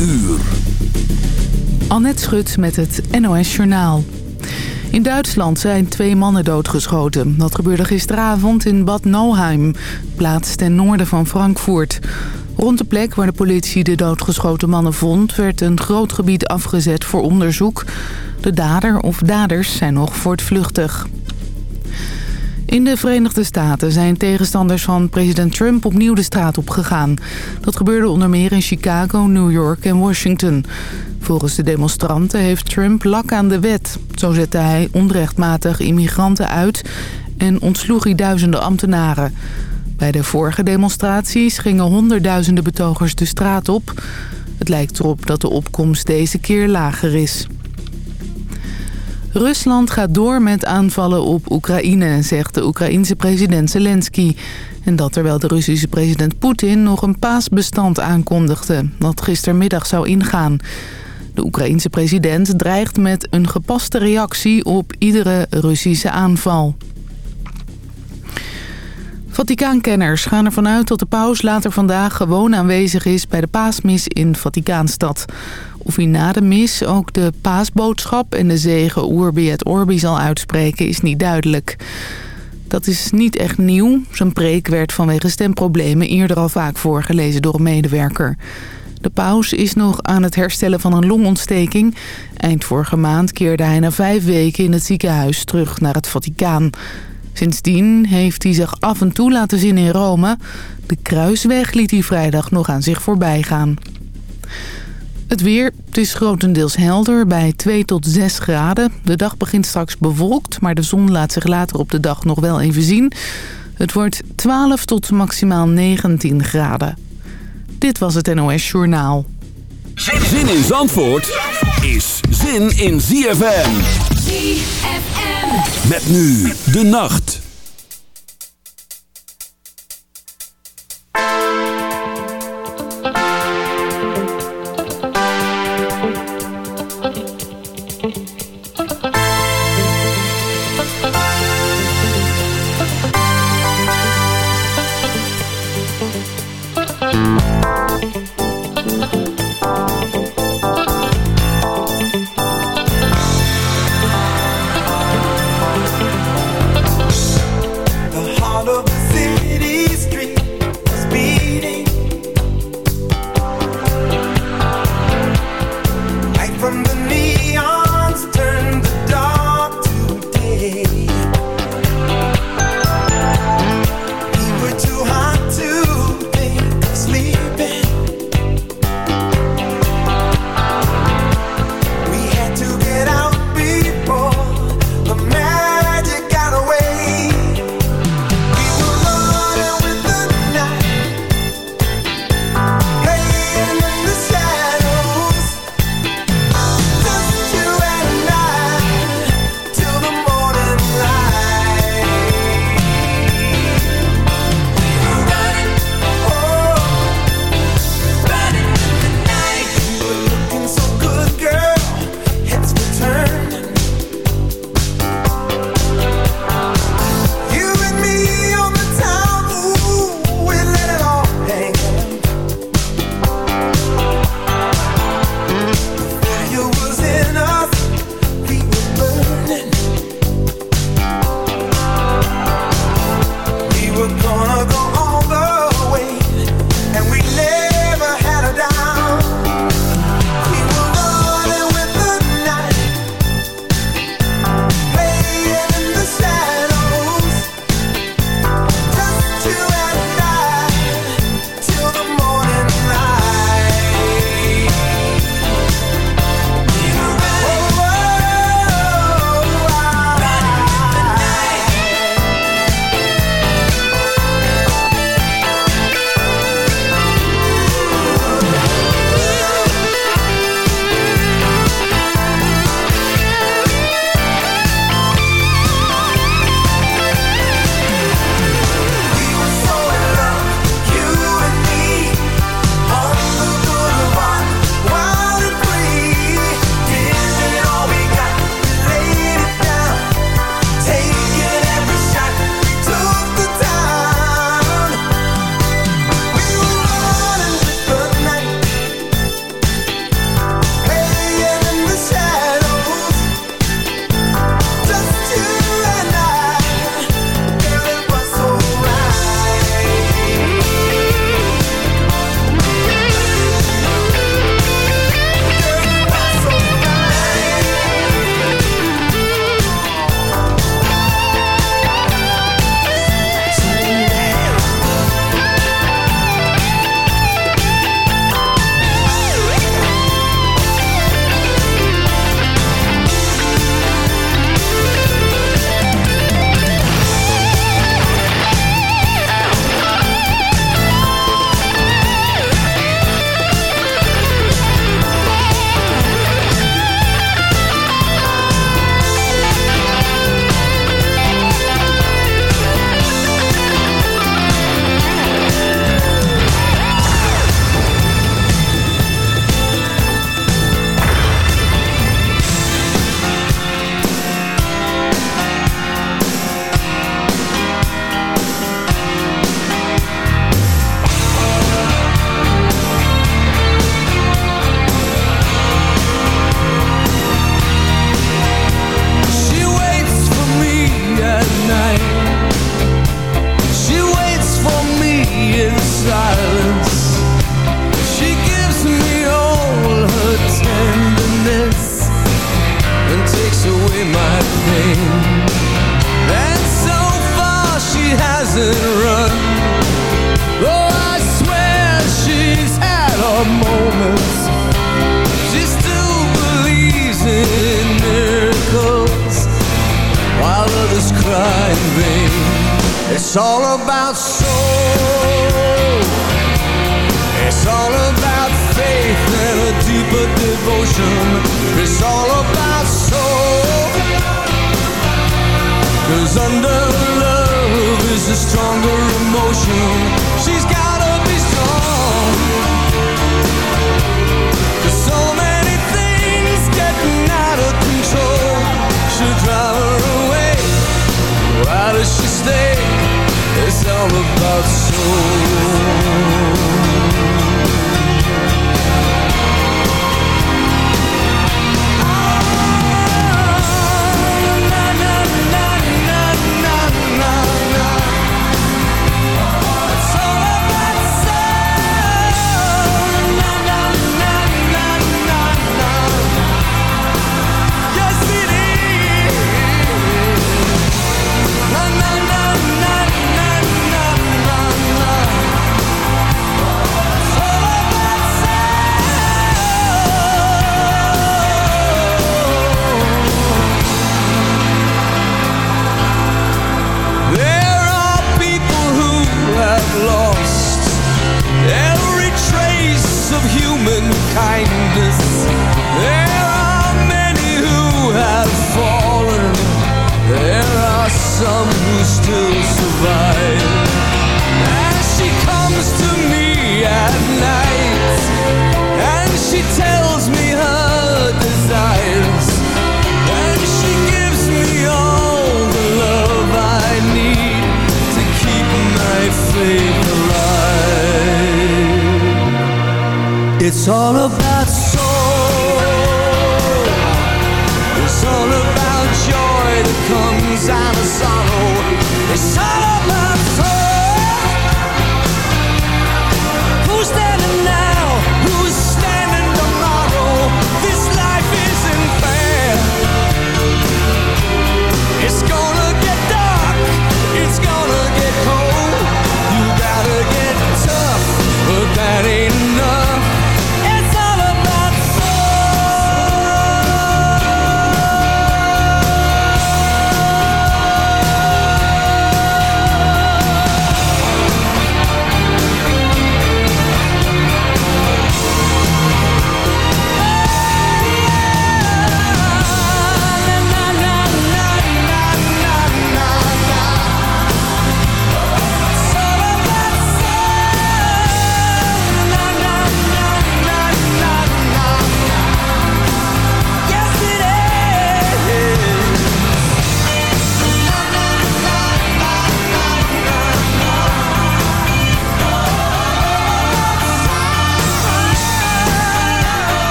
uur. Annette Schut met het NOS Journaal. In Duitsland zijn twee mannen doodgeschoten. Dat gebeurde gisteravond in Bad Nauheim, plaats ten noorden van Frankfurt. Rond de plek waar de politie de doodgeschoten mannen vond... werd een groot gebied afgezet voor onderzoek. De dader of daders zijn nog voortvluchtig. In de Verenigde Staten zijn tegenstanders van president Trump opnieuw de straat opgegaan. Dat gebeurde onder meer in Chicago, New York en Washington. Volgens de demonstranten heeft Trump lak aan de wet. Zo zette hij onrechtmatig immigranten uit en ontsloeg hij duizenden ambtenaren. Bij de vorige demonstraties gingen honderdduizenden betogers de straat op. Het lijkt erop dat de opkomst deze keer lager is. Rusland gaat door met aanvallen op Oekraïne, zegt de Oekraïense president Zelensky. En dat terwijl de Russische president Poetin nog een paasbestand aankondigde... dat gistermiddag zou ingaan. De Oekraïense president dreigt met een gepaste reactie op iedere Russische aanval. Vaticaankenners gaan ervan uit dat de paus later vandaag gewoon aanwezig is bij de paasmis in Vaticaanstad. Of hij na de mis ook de paasboodschap en de zegen Urbi et Orbi zal uitspreken is niet duidelijk. Dat is niet echt nieuw. Zijn preek werd vanwege stemproblemen eerder al vaak voorgelezen door een medewerker. De paus is nog aan het herstellen van een longontsteking. Eind vorige maand keerde hij na vijf weken in het ziekenhuis terug naar het Vaticaan. Sindsdien heeft hij zich af en toe laten zien in Rome. De kruisweg liet hij vrijdag nog aan zich voorbij gaan. Het weer, het is grotendeels helder bij 2 tot 6 graden. De dag begint straks bewolkt, maar de zon laat zich later op de dag nog wel even zien. Het wordt 12 tot maximaal 19 graden. Dit was het NOS Journaal. Zin in Zandvoort is zin in ZFM. ZFM. Met nu de nacht.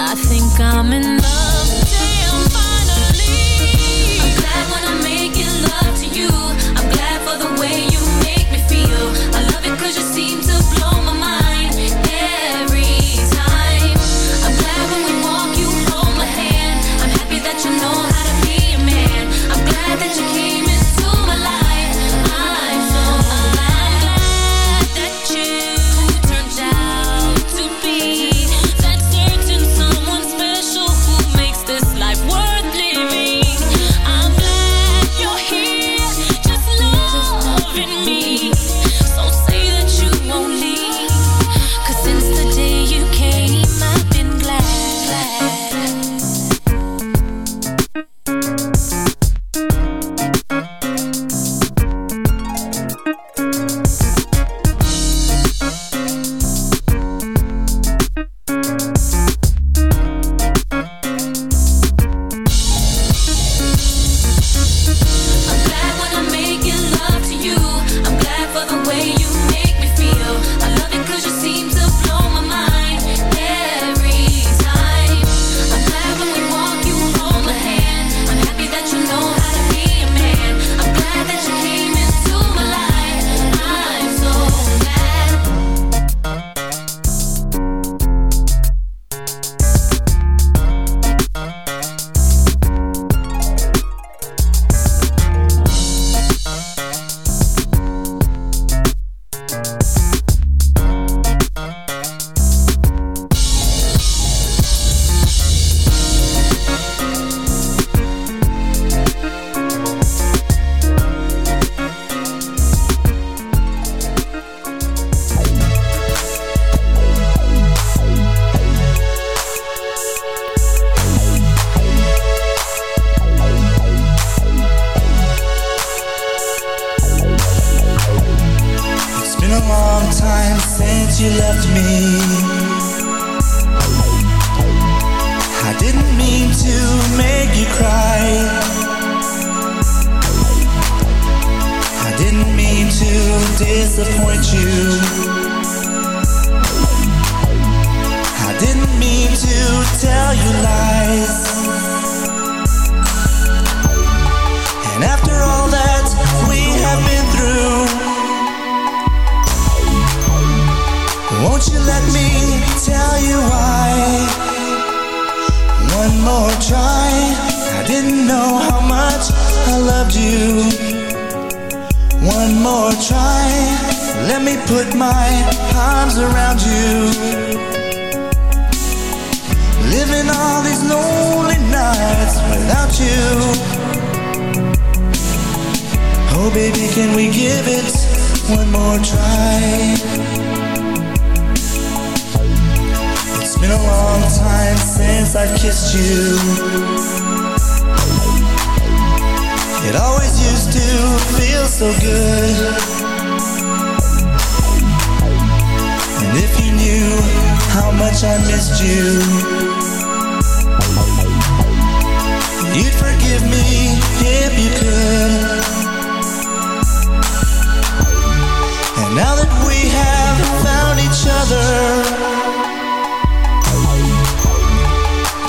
I think I'm in love.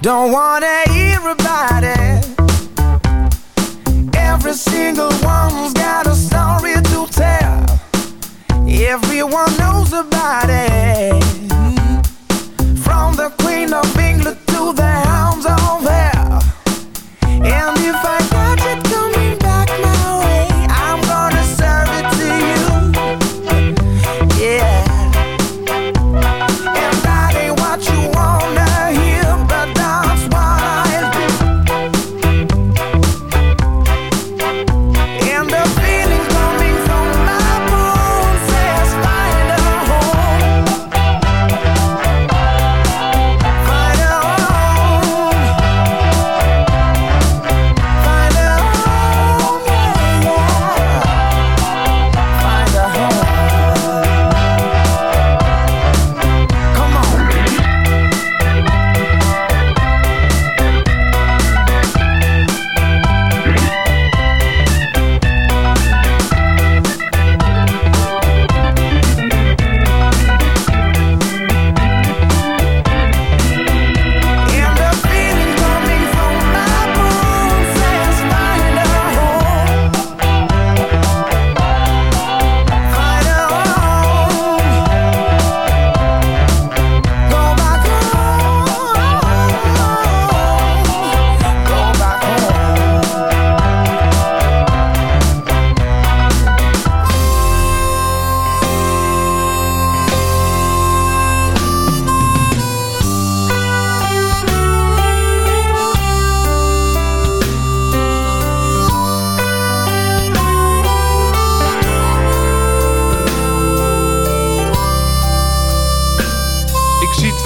don't wanna hear about it. Every single one's got a story to tell. Everyone knows about it. From the Queen of England to the hounds of hell. And if I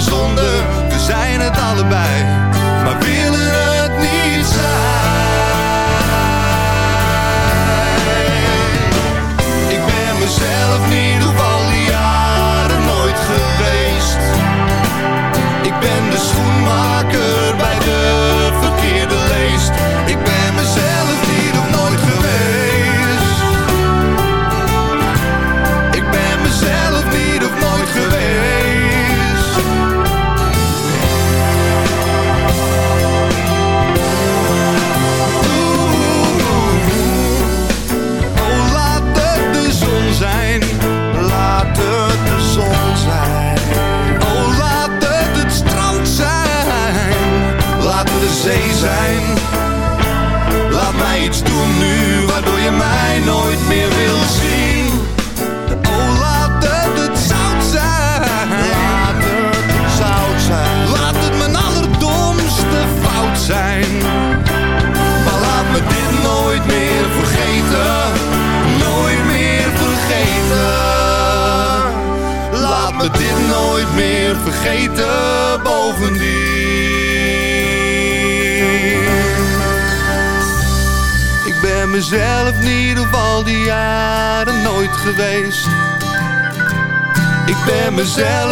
Zonde. We zijn het allebei, mezelf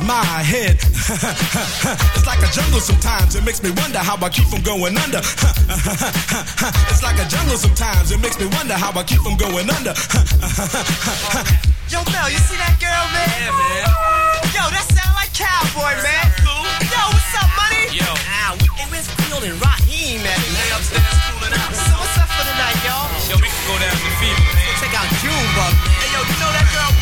my head. it's like a jungle sometimes, it makes me wonder how I keep from going under. it's like a jungle sometimes, it makes me wonder how I keep from going under. Yo, Mel, you see that girl, man? Yeah, man. Yo, that sound like cowboy, man. Cool. Yo, what's up, money? Yo. Ah, we, hey, where's Field and Raheem at? They upstairs cooling out. So what's up for the night, y'all? Yo, we can go down to the fever, man. Check out Junebug, man. Hey, yo, you know that girl Betty? Yeah,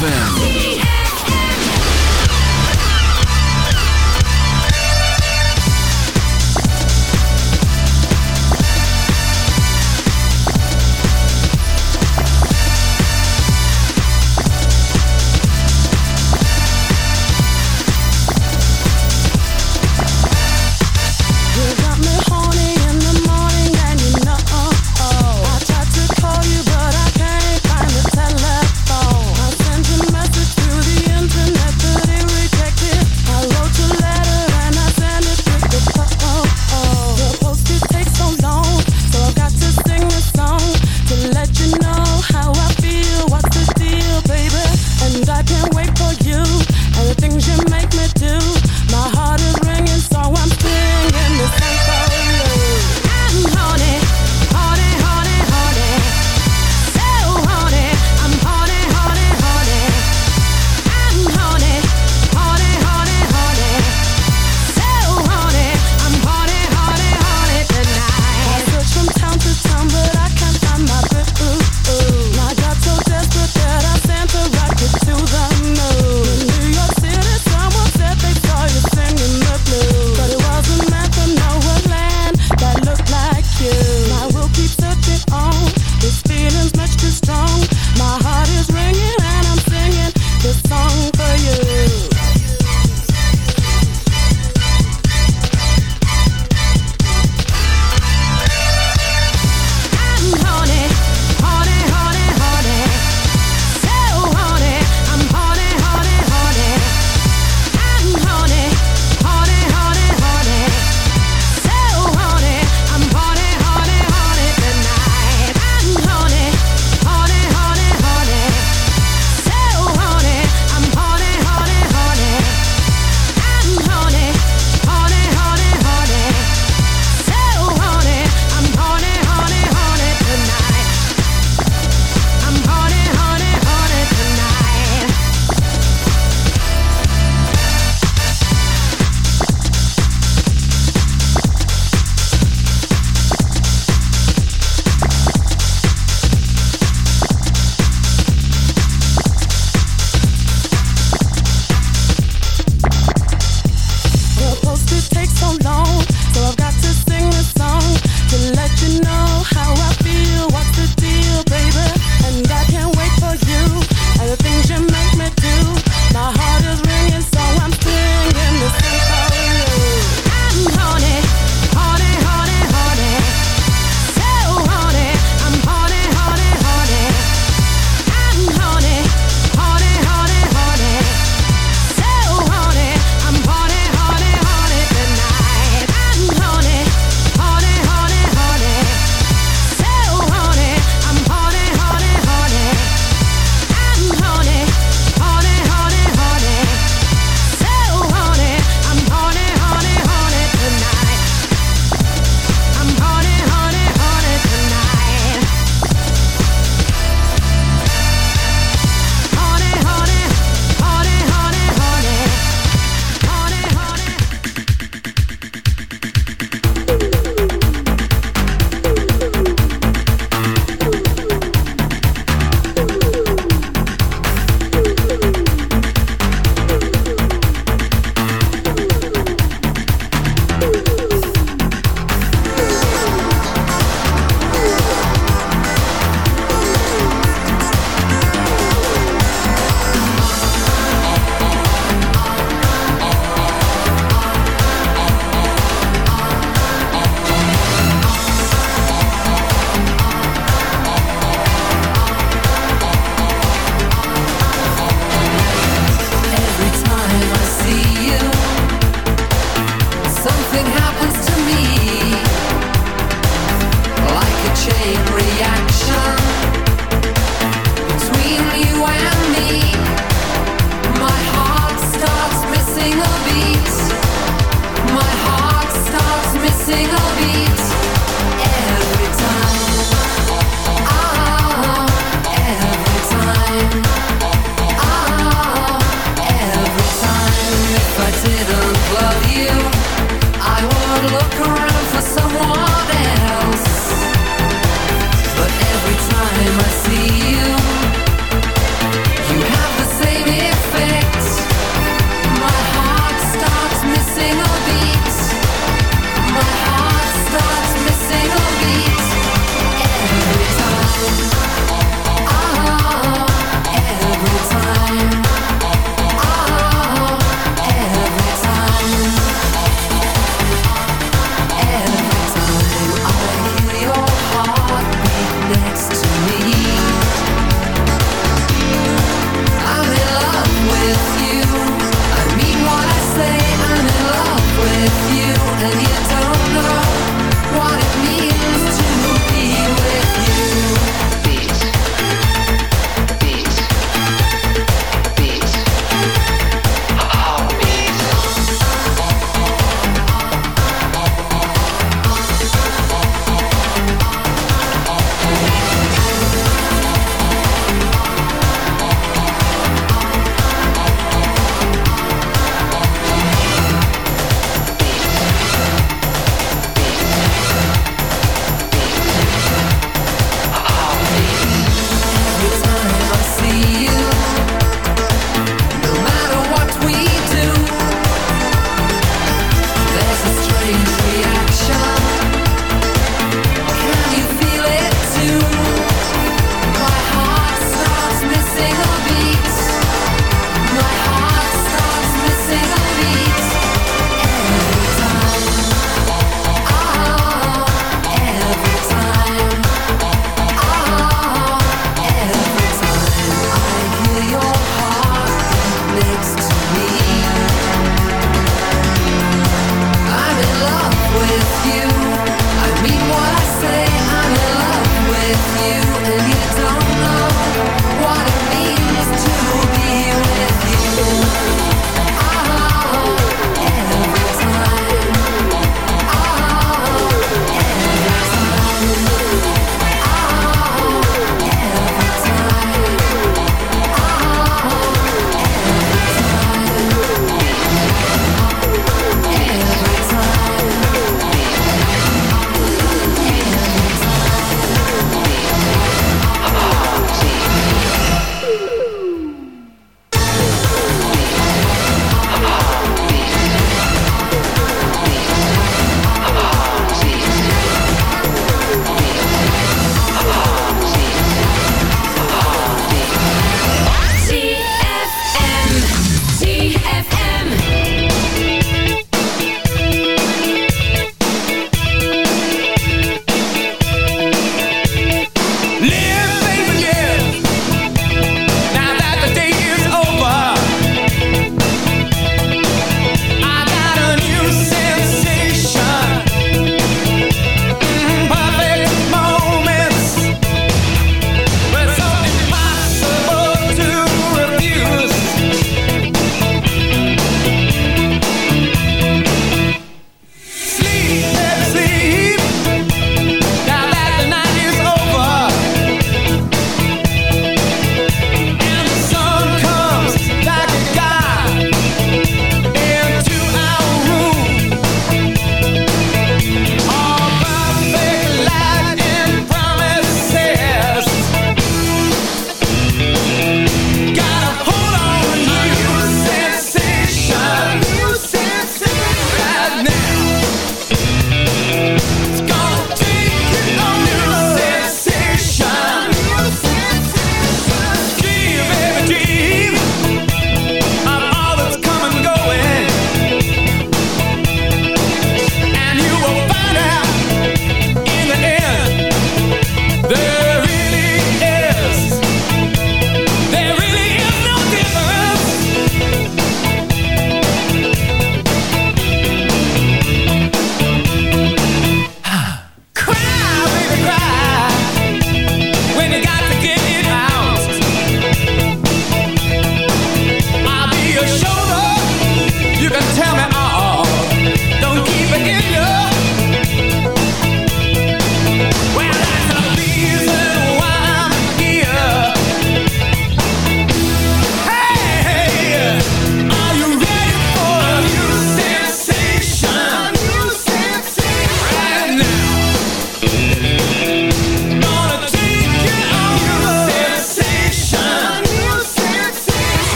ZFM.